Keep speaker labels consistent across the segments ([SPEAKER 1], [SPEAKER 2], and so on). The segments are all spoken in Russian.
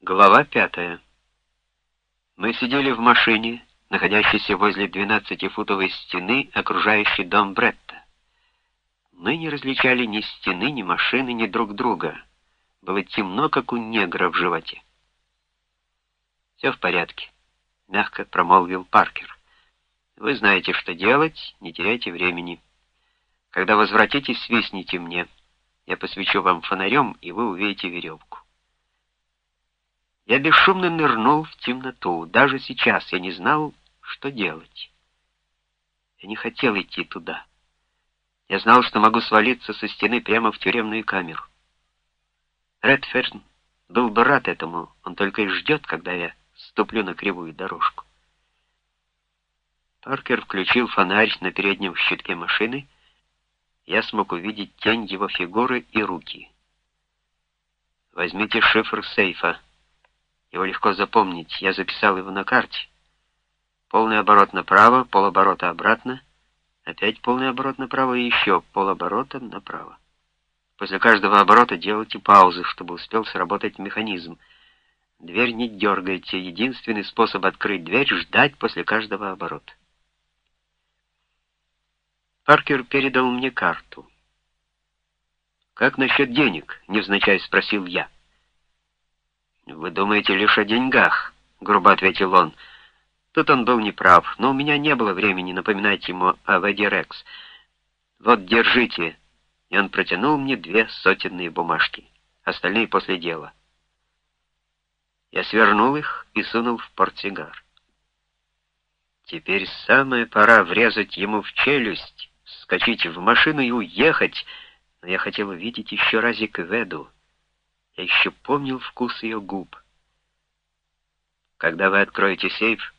[SPEAKER 1] Глава пятая. Мы сидели в машине, находящейся возле 12-футовой стены, окружающей дом Бретта. Мы не различали ни стены, ни машины, ни друг друга. Было темно, как у негра в животе. «Все в порядке», — мягко промолвил Паркер. «Вы знаете, что делать, не теряйте времени. Когда возвратитесь, свистните мне. Я посвечу вам фонарем, и вы увидите веревку». Я бесшумно нырнул в темноту. Даже сейчас я не знал, что делать. Я не хотел идти туда. Я знал, что могу свалиться со стены прямо в тюремную камеру. Редферн был бы рад этому, он только и ждет, когда я ступлю на кривую дорожку. Паркер включил фонарь на переднем щитке машины. Я смог увидеть тень его фигуры и руки. «Возьмите шифр сейфа», его легко запомнить. Я записал его на карте. Полный оборот направо, полоборота обратно, опять полный оборот направо и еще полоборота направо. После каждого оборота делайте паузы, чтобы успел сработать механизм. Дверь не дергайте. Единственный способ открыть дверь — ждать после каждого оборота. Паркер передал мне карту. «Как насчет денег?» — невзначай спросил я. «Вы думаете лишь о деньгах», — грубо ответил он. Тут он был неправ, но у меня не было времени напоминать ему о воде Рекс. «Вот, держите». И он протянул мне две сотенные бумажки, остальные после дела. Я свернул их и сунул в портсигар. Теперь самая пора врезать ему в челюсть, вскочить в машину и уехать, но я хотел увидеть еще разик Веду. Я еще помнил вкус ее губ. Когда вы откроете сейф,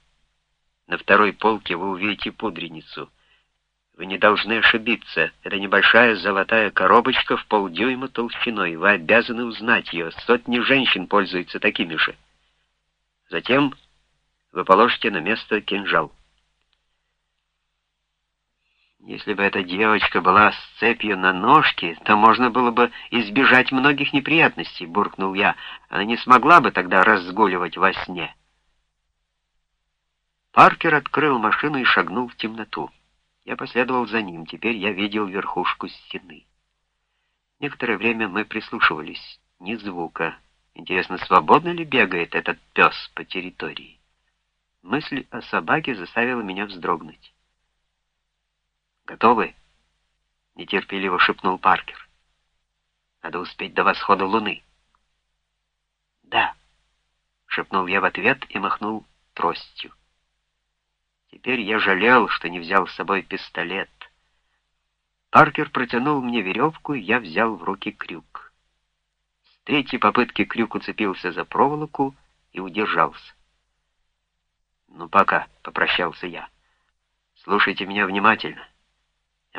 [SPEAKER 1] на второй полке вы увидите пудреницу. Вы не должны ошибиться. Это небольшая золотая коробочка в полдюйма толщиной. Вы обязаны узнать ее. Сотни женщин пользуются такими же. Затем вы положите на место кинжал. Если бы эта девочка была с цепью на ножке, то можно было бы избежать многих неприятностей, буркнул я. Она не смогла бы тогда разгуливать во сне. Паркер открыл машину и шагнул в темноту. Я последовал за ним. Теперь я видел верхушку стены. Некоторое время мы прислушивались. Ни звука. Интересно, свободно ли бегает этот пес по территории? Мысль о собаке заставила меня вздрогнуть. «Готовы?» — нетерпеливо шепнул Паркер. «Надо успеть до восхода луны». «Да», — шепнул я в ответ и махнул тростью. Теперь я жалел, что не взял с собой пистолет. Паркер протянул мне веревку, я взял в руки крюк. С третьей попытки крюк уцепился за проволоку и удержался. «Ну, пока», — попрощался я. «Слушайте меня внимательно».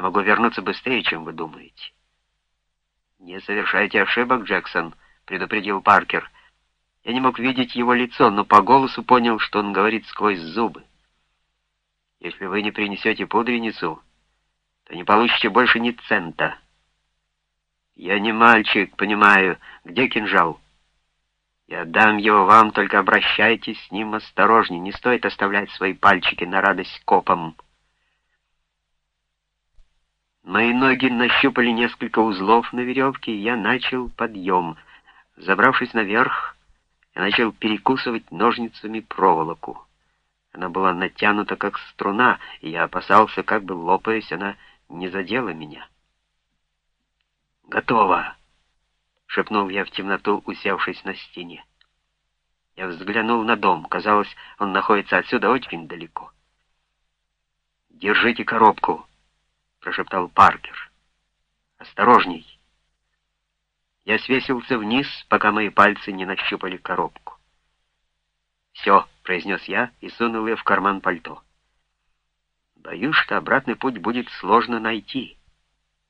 [SPEAKER 1] Я могу вернуться быстрее, чем вы думаете. «Не совершайте ошибок, Джексон», — предупредил Паркер. Я не мог видеть его лицо, но по голосу понял, что он говорит сквозь зубы. «Если вы не принесете пудреницу, то не получите больше ни цента». «Я не мальчик, понимаю. Где кинжал?» «Я дам его вам, только обращайтесь с ним осторожнее. Не стоит оставлять свои пальчики на радость копам». Мои ноги нащупали несколько узлов на веревке, и я начал подъем. Забравшись наверх, я начал перекусывать ножницами проволоку. Она была натянута, как струна, и я опасался, как бы лопаясь, она не задела меня. «Готово!» — шепнул я в темноту, усевшись на стене. Я взглянул на дом. Казалось, он находится отсюда очень далеко. «Держите коробку!» — прошептал Паркер. «Осторожней!» Я свесился вниз, пока мои пальцы не нащупали коробку. «Все», — произнес я и сунул ее в карман пальто. «Боюсь, что обратный путь будет сложно найти».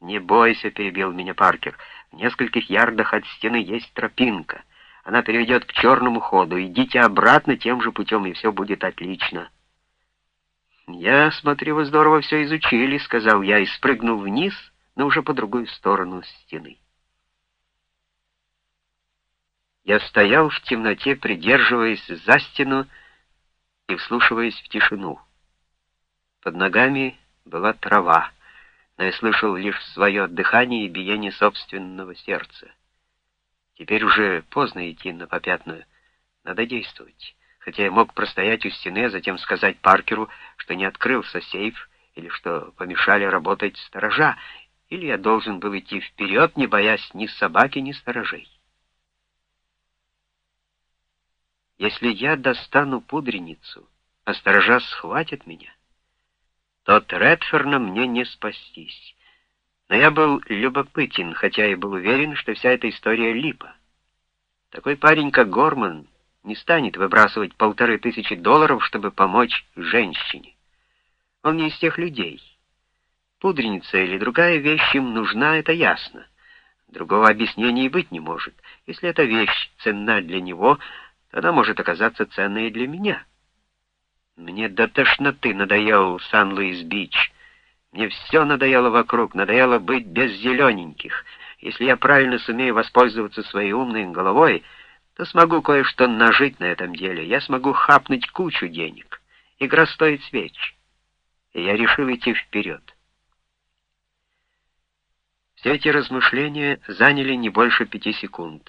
[SPEAKER 1] «Не бойся», — перебил меня Паркер. «В нескольких ярдах от стены есть тропинка. Она переведет к черному ходу. Идите обратно тем же путем, и все будет отлично». «Я смотрю, вы здорово все изучили», — сказал я и спрыгнул вниз, но уже по другую сторону стены. Я стоял в темноте, придерживаясь за стену и вслушиваясь в тишину. Под ногами была трава, но я слышал лишь свое дыхание и биение собственного сердца. Теперь уже поздно идти на попятную. Надо действовать. Хотя я мог простоять у стены, а затем сказать Паркеру, что не открылся сейф, или что помешали работать сторожа, или я должен был идти вперед, не боясь ни собаки, ни сторожей. Если я достану пудреницу, а сторожа схватят меня, то от Редферна мне не спастись. Но я был любопытен, хотя и был уверен, что вся эта история липа. Такой парень, как Горман, не станет выбрасывать полторы тысячи долларов, чтобы помочь женщине. Он не из тех людей. Пудреница или другая вещь им нужна, это ясно. Другого объяснения и быть не может. Если эта вещь ценна для него, она может оказаться ценной и для меня. Мне до тошноты надоел Сан-Луис-Бич. Мне все надоело вокруг, надоело быть без зелененьких. Если я правильно сумею воспользоваться своей умной головой, то смогу кое-что нажить на этом деле. Я смогу хапнуть кучу денег. Игра стоит свеч. И я решил идти вперед. Все эти размышления заняли не больше пяти секунд.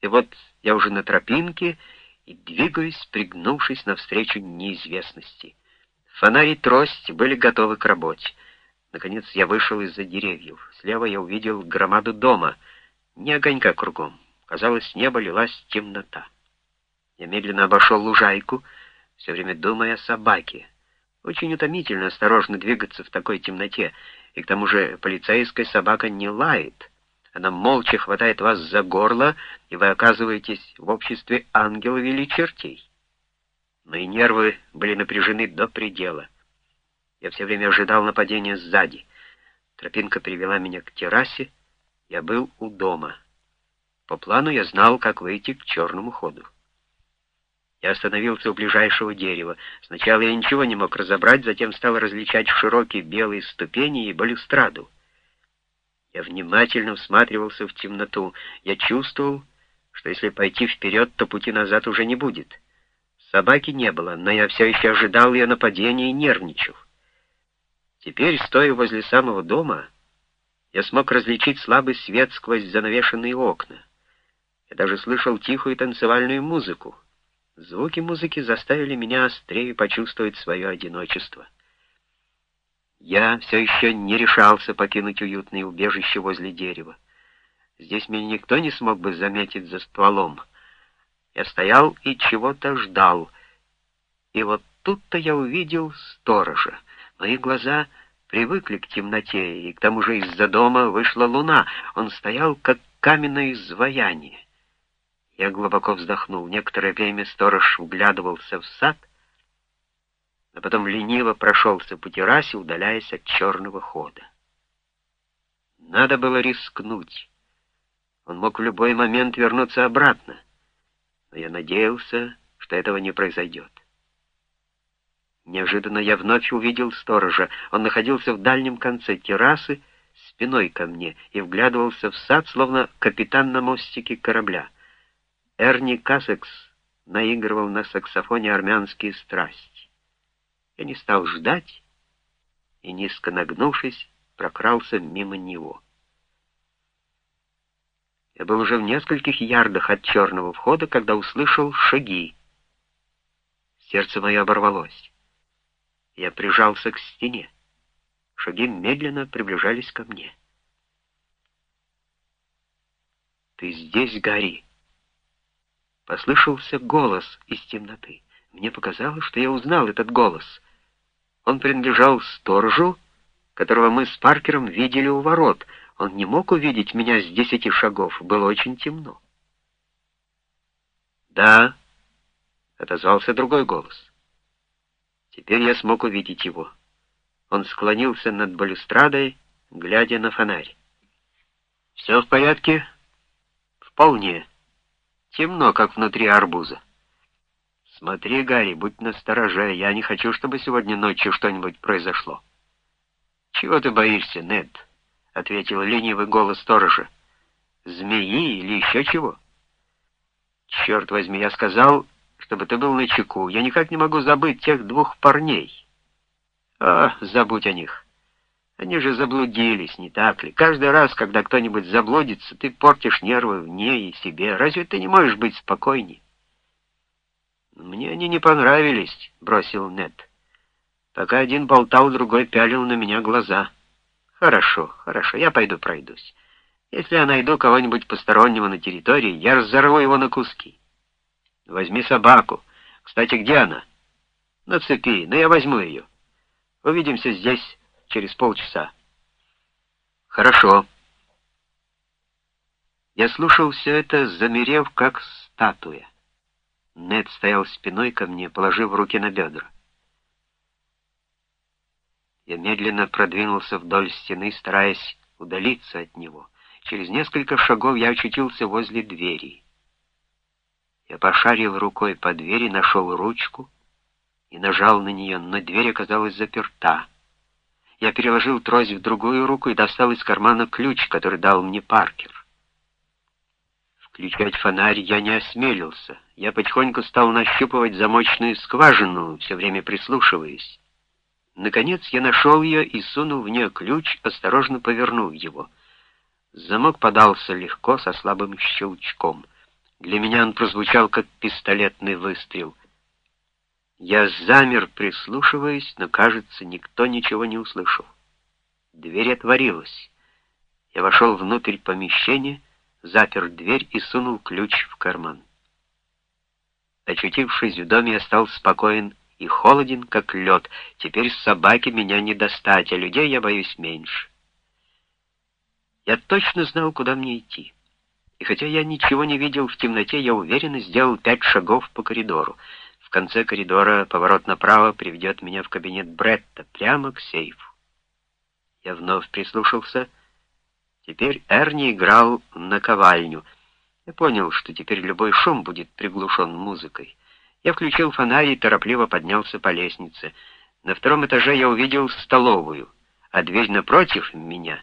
[SPEAKER 1] И вот я уже на тропинке и двигаюсь, пригнувшись навстречу неизвестности. Фонари и трость были готовы к работе. Наконец я вышел из-за деревьев. Слева я увидел громаду дома. Ни огонька кругом. Казалось, с неба лилась темнота. Я медленно обошел лужайку, все время думая о собаке. Очень утомительно осторожно двигаться в такой темноте, и к тому же полицейская собака не лает. Она молча хватает вас за горло, и вы оказываетесь в обществе ангелов или чертей. Мои нервы были напряжены до предела. Я все время ожидал нападения сзади. Тропинка привела меня к террасе. Я был у дома. По плану я знал, как выйти к черному ходу. Я остановился у ближайшего дерева. Сначала я ничего не мог разобрать, затем стал различать широкие белые ступени и балюстраду. Я внимательно всматривался в темноту. Я чувствовал, что если пойти вперед, то пути назад уже не будет. Собаки не было, но я все еще ожидал ее нападения и нервничал. Теперь, стоя возле самого дома, я смог различить слабый свет сквозь занавешенные окна. Я даже слышал тихую танцевальную музыку. Звуки музыки заставили меня острее почувствовать свое одиночество. Я все еще не решался покинуть уютное убежище возле дерева. Здесь меня никто не смог бы заметить за стволом. Я стоял и чего-то ждал. И вот тут-то я увидел сторожа. Мои глаза привыкли к темноте, и к тому же из-за дома вышла луна. Он стоял, как каменное изваяние. Я глубоко вздохнул. Некоторое время сторож вглядывался в сад, а потом лениво прошелся по террасе, удаляясь от черного хода. Надо было рискнуть. Он мог в любой момент вернуться обратно, но я надеялся, что этого не произойдет. Неожиданно я вновь увидел сторожа. Он находился в дальнем конце террасы, спиной ко мне, и вглядывался в сад, словно капитан на мостике корабля. Эрни Кассекс наигрывал на саксофоне армянские страсти. Я не стал ждать и, низко нагнувшись, прокрался мимо него. Я был уже в нескольких ярдах от черного входа, когда услышал шаги. Сердце мое оборвалось. Я прижался к стене. Шаги медленно приближались ко мне. «Ты здесь, Гарри!» Послышался голос из темноты. Мне показалось, что я узнал этот голос. Он принадлежал сторожу, которого мы с Паркером видели у ворот. Он не мог увидеть меня с десяти шагов, было очень темно. «Да», — отозвался другой голос. Теперь я смог увидеть его. Он склонился над балюстрадой, глядя на фонарь. «Все в порядке?» «Вполне», Темно, как внутри арбуза. Смотри, Гарри, будь настороже, я не хочу, чтобы сегодня ночью что-нибудь произошло. Чего ты боишься, Нед? — ответил ленивый голос сторожа. Змеи или еще чего? Черт возьми, я сказал, чтобы ты был на чеку. Я никак не могу забыть тех двух парней. А, забудь о них. Они же заблудились, не так ли? Каждый раз, когда кто-нибудь заблудится, ты портишь нервы мне и себе. Разве ты не можешь быть спокойней? Мне они не понравились, бросил Нед. Пока один болтал, другой пялил на меня глаза. Хорошо, хорошо, я пойду пройдусь. Если я найду кого-нибудь постороннего на территории, я разорву его на куски. Возьми собаку. Кстати, где она? На цепи, но я возьму ее. Увидимся здесь через полчаса. Хорошо. Я слушал все это, замерев, как статуя. Нед стоял спиной ко мне, положив руки на бедра. Я медленно продвинулся вдоль стены, стараясь удалиться от него. Через несколько шагов я очутился возле двери. Я пошарил рукой по двери, нашел ручку и нажал на нее, но дверь оказалась заперта. Я переложил трость в другую руку и достал из кармана ключ, который дал мне Паркер. Включать фонарь я не осмелился. Я потихоньку стал нащупывать замочную скважину, все время прислушиваясь. Наконец я нашел ее и сунул в нее ключ, осторожно повернув его. Замок подался легко, со слабым щелчком. Для меня он прозвучал, как пистолетный выстрел. Я замер, прислушиваясь, но, кажется, никто ничего не услышал. Дверь отворилась. Я вошел внутрь помещения, запер дверь и сунул ключ в карман. Очутившись в доме, я стал спокоен и холоден, как лед. Теперь собаки меня не достать, а людей я боюсь меньше. Я точно знал, куда мне идти. И хотя я ничего не видел в темноте, я уверенно сделал пять шагов по коридору. В конце коридора поворот направо приведет меня в кабинет Бретта, прямо к сейфу. Я вновь прислушался. Теперь Эрни играл на ковальню. Я понял, что теперь любой шум будет приглушен музыкой. Я включил фонарь и торопливо поднялся по лестнице. На втором этаже я увидел столовую, а дверь напротив меня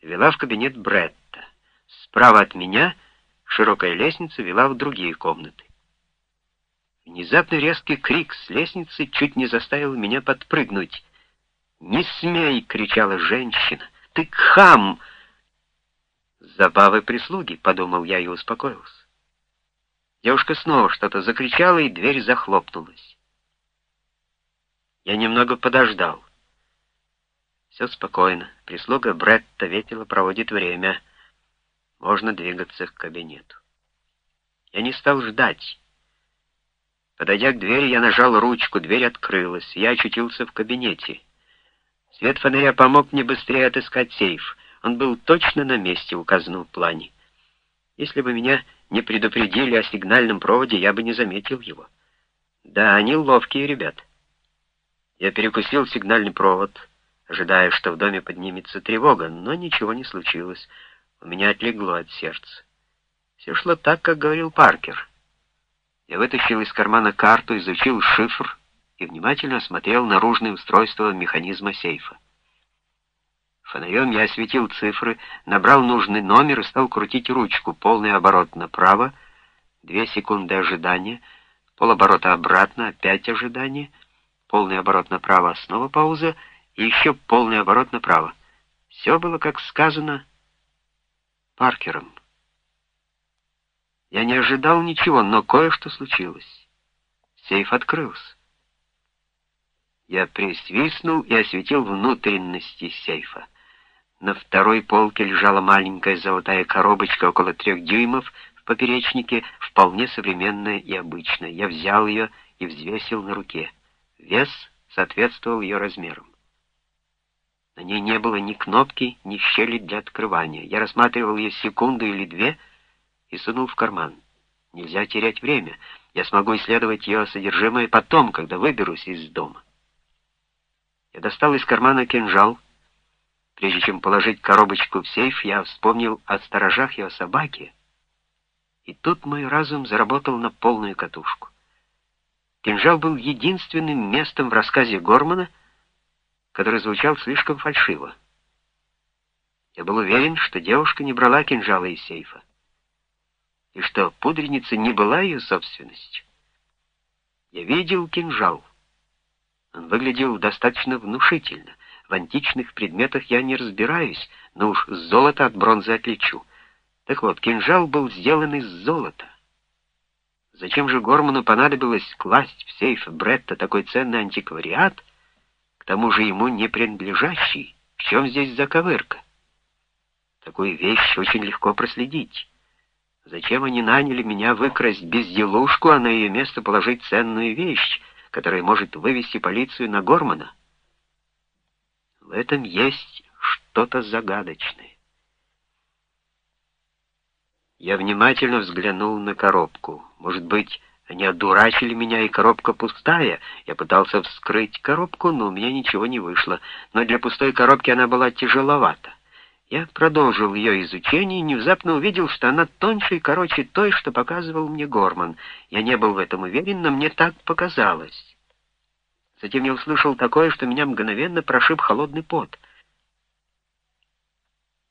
[SPEAKER 1] вела в кабинет Бретта. Справа от меня широкая лестница вела в другие комнаты. Внезапно резкий крик с лестницы чуть не заставил меня подпрыгнуть. «Не смей!» — кричала женщина. «Ты хам!» «Забавы прислуги», — подумал я и успокоился. Девушка снова что-то закричала, и дверь захлопнулась. Я немного подождал. Все спокойно. Прислуга Бретта весело проводит время. Можно двигаться к кабинету. Я не стал ждать. Подойдя к двери, я нажал ручку, дверь открылась. Я очутился в кабинете. Свет фонаря помог мне быстрее отыскать сейф. Он был точно на месте, указанном в плане. Если бы меня не предупредили о сигнальном проводе, я бы не заметил его. Да, они ловкие ребят. Я перекусил сигнальный провод, ожидая, что в доме поднимется тревога, но ничего не случилось. У меня отлегло от сердца. Все шло так, как говорил Паркер. Я вытащил из кармана карту, изучил шифр и внимательно осмотрел наружное устройство механизма сейфа. Фонарем я осветил цифры, набрал нужный номер и стал крутить ручку. Полный оборот направо, две секунды ожидания, полоборота обратно, опять ожидание, полный оборот направо, снова пауза и еще полный оборот направо. Все было, как сказано, Паркером. Я не ожидал ничего, но кое-что случилось. Сейф открылся. Я присвистнул и осветил внутренности сейфа. На второй полке лежала маленькая золотая коробочка около трех дюймов в поперечнике, вполне современная и обычная. Я взял ее и взвесил на руке. Вес соответствовал ее размерам. На ней не было ни кнопки, ни щели для открывания. Я рассматривал ее секунду или две — и сунул в карман. Нельзя терять время. Я смогу исследовать ее содержимое потом, когда выберусь из дома. Я достал из кармана кинжал. Прежде чем положить коробочку в сейф, я вспомнил о сторожах его собаки. И тут мой разум заработал на полную катушку. Кинжал был единственным местом в рассказе Гормана, который звучал слишком фальшиво. Я был уверен, что девушка не брала кинжала из сейфа. И что пудреница не была ее собственностью. Я видел кинжал. Он выглядел достаточно внушительно. В античных предметах я не разбираюсь, но уж золото от бронзы отличу. Так вот, кинжал был сделан из золота. Зачем же Горману понадобилось класть в сейф Бретта такой ценный антиквариат, к тому же ему не принадлежащий? В чем здесь заковырка? Такую вещь очень легко проследить. Зачем они наняли меня выкрасть безделушку, а на ее место положить ценную вещь, которая может вывести полицию на Гормана? В этом есть что-то загадочное. Я внимательно взглянул на коробку. Может быть, они одурачили меня, и коробка пустая. Я пытался вскрыть коробку, но у меня ничего не вышло. Но для пустой коробки она была тяжеловата. Я продолжил ее изучение и внезапно увидел, что она тоньше и короче той, что показывал мне Горман. Я не был в этом уверен, но мне так показалось. Затем я услышал такое, что меня мгновенно прошиб холодный пот —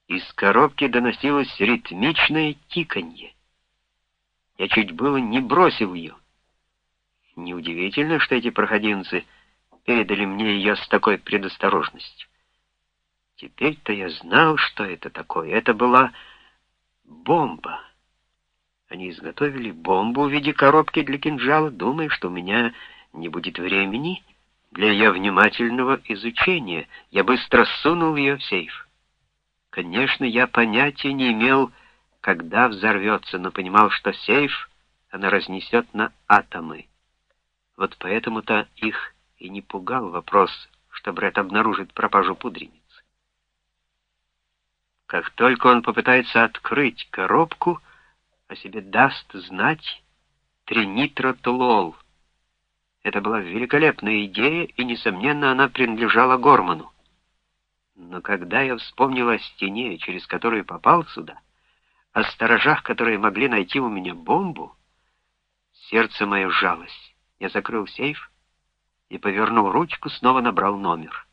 [SPEAKER 1] из коробки доносилось ритмичное тиканье. Я чуть было не бросил ее. Неудивительно, что эти проходимцы передали мне ее с такой предосторожностью. Теперь-то я знал, что это такое. Это была бомба. Они изготовили бомбу в виде коробки для кинжала, думая, что у меня не будет времени для ее внимательного изучения. Я быстро сунул ее в сейф. Конечно, я понятия не имел, когда взорвется, но понимал, что сейф она разнесет на атомы. Вот поэтому-то их и не пугал вопрос, что Брэд обнаружит пропажу пудреницы. Как только он попытается открыть коробку, о себе даст знать тринитротолол. Это была великолепная идея, и, несомненно, она принадлежала Горману. Но когда я вспомнил о стене, через которую попал сюда, о сторожах, которые могли найти у меня бомбу, сердце мое сжалось. Я закрыл сейф и, повернул ручку, снова набрал номер.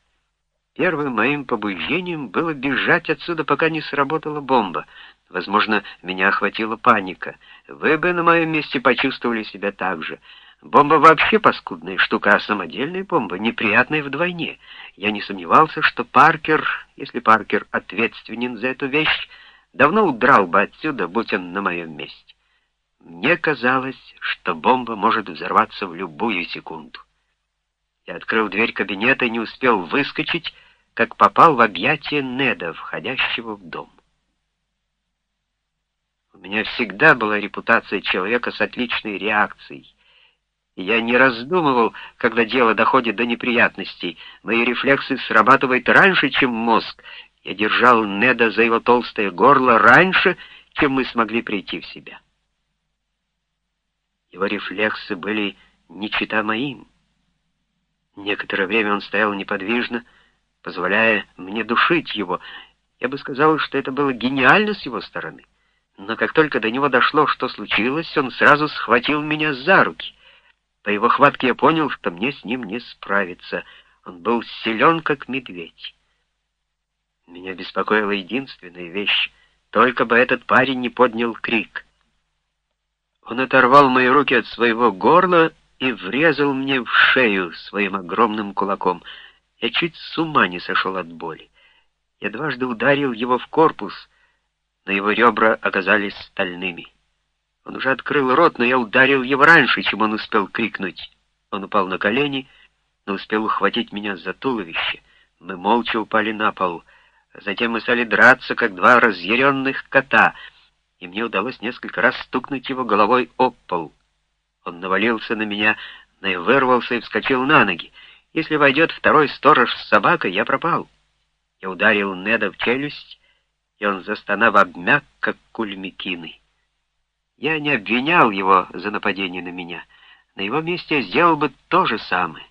[SPEAKER 1] Первым моим побуждением было бежать отсюда, пока не сработала бомба. Возможно, меня охватила паника. Вы бы на моем месте почувствовали себя так же. Бомба вообще паскудная штука, а самодельная бомба неприятная вдвойне. Я не сомневался, что Паркер, если Паркер ответственен за эту вещь, давно удрал бы отсюда, будь он на моем месте. Мне казалось, что бомба может взорваться в любую секунду. Я открыл дверь кабинета и не успел выскочить, как попал в объятия Неда, входящего в дом. У меня всегда была репутация человека с отличной реакцией, я не раздумывал, когда дело доходит до неприятностей. Мои рефлексы срабатывают раньше, чем мозг. Я держал Неда за его толстое горло раньше, чем мы смогли прийти в себя. Его рефлексы были не чита моим. Некоторое время он стоял неподвижно, позволяя мне душить его. Я бы сказал, что это было гениально с его стороны. Но как только до него дошло, что случилось, он сразу схватил меня за руки. По его хватке я понял, что мне с ним не справиться. Он был силен, как медведь. Меня беспокоила единственная вещь. Только бы этот парень не поднял крик. Он оторвал мои руки от своего горла и врезал мне в шею своим огромным кулаком. Я чуть с ума не сошел от боли. Я дважды ударил его в корпус, но его ребра оказались стальными. Он уже открыл рот, но я ударил его раньше, чем он успел крикнуть. Он упал на колени, но успел ухватить меня за туловище. Мы молча упали на пол. Затем мы стали драться, как два разъяренных кота, и мне удалось несколько раз стукнуть его головой об пол. Он навалился на меня, но я вырвался и вскочил на ноги. Если войдет второй сторож с собакой, я пропал. Я ударил Неда в челюсть, и он, застонав, обмяк, как кульмикины. Я не обвинял его за нападение на меня. На его месте я сделал бы то же самое.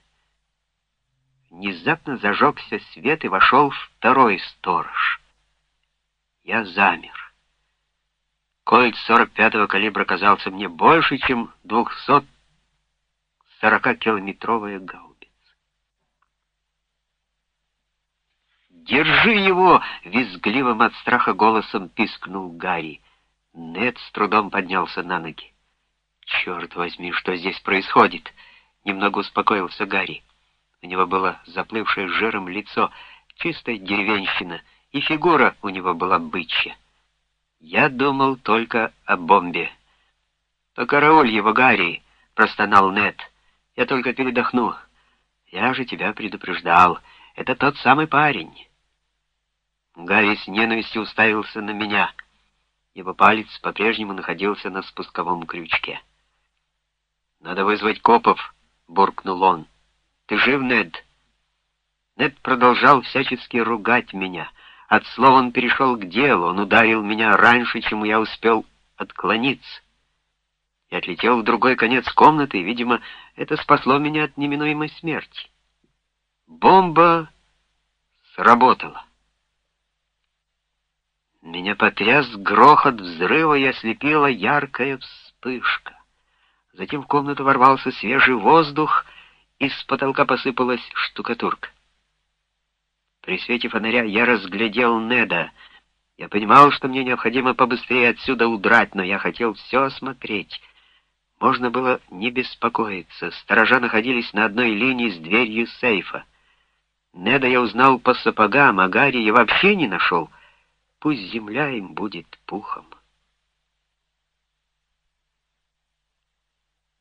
[SPEAKER 1] Внезапно зажегся свет, и вошел второй сторож. Я замер. Кольт 45-го калибра казался мне больше, чем 240-километровая гаубица. «Держи его!» — визгливым от страха голосом пискнул Гарри. Нед с трудом поднялся на ноги. «Черт возьми, что здесь происходит?» Немного успокоился Гарри. У него было заплывшее жиром лицо, чистая деревенщина, и фигура у него была бычья. Я думал только о бомбе. «Покарауль его, Гарри!» — простонал Нед. «Я только передохну. Я же тебя предупреждал. Это тот самый парень». Гарри с ненавистью уставился на меня. Его палец по-прежнему находился на спусковом крючке. «Надо вызвать копов», — буркнул он. «Ты жив, Нед?» Нед продолжал всячески ругать меня. От слова он перешел к делу, он ударил меня раньше, чем я успел отклониться. Я отлетел в другой конец комнаты, и, видимо, это спасло меня от неминуемой смерти. Бомба сработала. Меня потряс грохот взрыва и ослепила яркая вспышка. Затем в комнату ворвался свежий воздух, и с потолка посыпалась штукатурка. При свете фонаря я разглядел Неда. Я понимал, что мне необходимо побыстрее отсюда удрать, но я хотел все осмотреть. Можно было не беспокоиться. Сторожа находились на одной линии с дверью сейфа. Неда я узнал по сапогам, а Гарри я вообще не нашел — Пусть земля им будет пухом.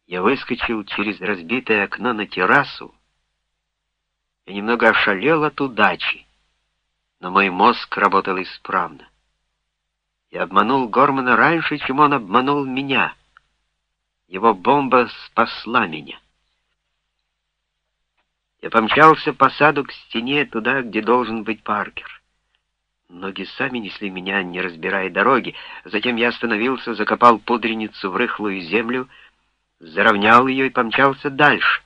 [SPEAKER 1] Я выскочил через разбитое окно на террасу и немного ошалел от удачи, но мой мозг работал исправно. Я обманул Гормана раньше, чем он обманул меня. Его бомба спасла меня. Я помчался по саду к стене, туда, где должен быть Паркер. Ноги сами несли меня, не разбирая дороги. Затем я остановился, закопал пудреницу в рыхлую землю, заровнял ее и помчался дальше.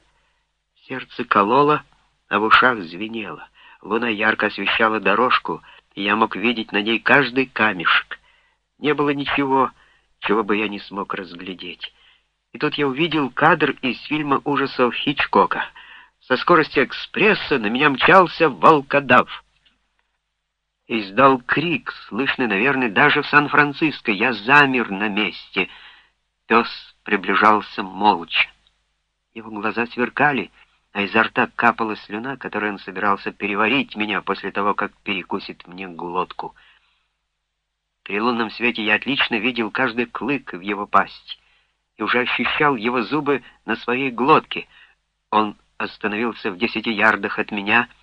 [SPEAKER 1] Сердце кололо, а в ушах звенело. Луна ярко освещала дорожку, и я мог видеть на ней каждый камешек. Не было ничего, чего бы я не смог разглядеть. И тут я увидел кадр из фильма ужасов Хичкока. Со скоростью экспресса на меня мчался волкодав издал крик, слышный, наверное, даже в Сан-Франциско. Я замер на месте. Пес приближался молча. Его глаза сверкали, а изо рта капала слюна, которой он собирался переварить меня после того, как перекусит мне глотку. При лунном свете я отлично видел каждый клык в его пасти и уже ощущал его зубы на своей глотке. Он остановился в десяти ярдах от меня —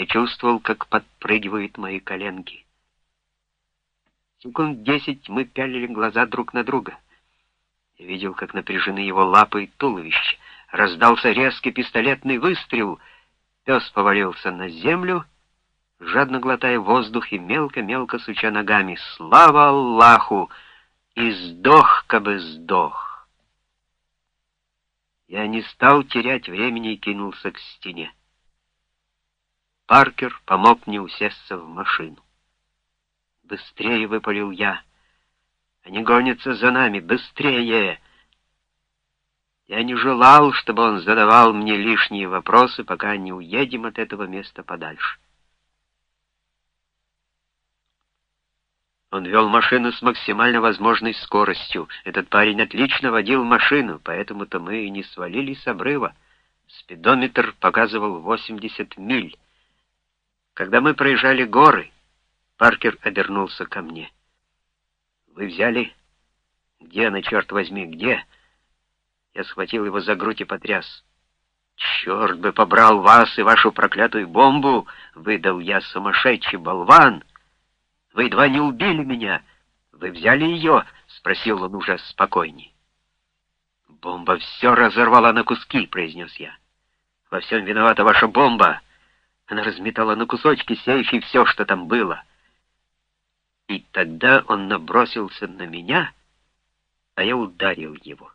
[SPEAKER 1] я чувствовал, как подпрыгивают мои коленки. Секунд десять мы пялили глаза друг на друга. Я видел, как напряжены его лапы и туловище. Раздался резкий пистолетный выстрел. Пес повалился на землю, жадно глотая воздух и мелко-мелко суча ногами. Слава Аллаху! И сдох, кабы сдох. Я не стал терять времени и кинулся к стене. Паркер помог мне усесться в машину. «Быстрее!» — выпалил я. «Они гонятся за нами! Быстрее!» Я не желал, чтобы он задавал мне лишние вопросы, пока не уедем от этого места подальше. Он вел машину с максимально возможной скоростью. Этот парень отлично водил машину, поэтому-то мы и не свалились с обрыва. Спидометр показывал 80 миль. Когда мы проезжали горы, Паркер обернулся ко мне. «Вы взяли? Где она, черт возьми, где?» Я схватил его за грудь и потряс. «Черт бы побрал вас и вашу проклятую бомбу!» — выдал я сумасшедший болван. «Вы едва не убили меня. Вы взяли ее?» — спросил он уже спокойней. «Бомба все разорвала на куски», — произнес я. «Во всем виновата ваша бомба!» Она разметала на кусочки сейф и все, что там было. И тогда он набросился на меня, а я ударил его.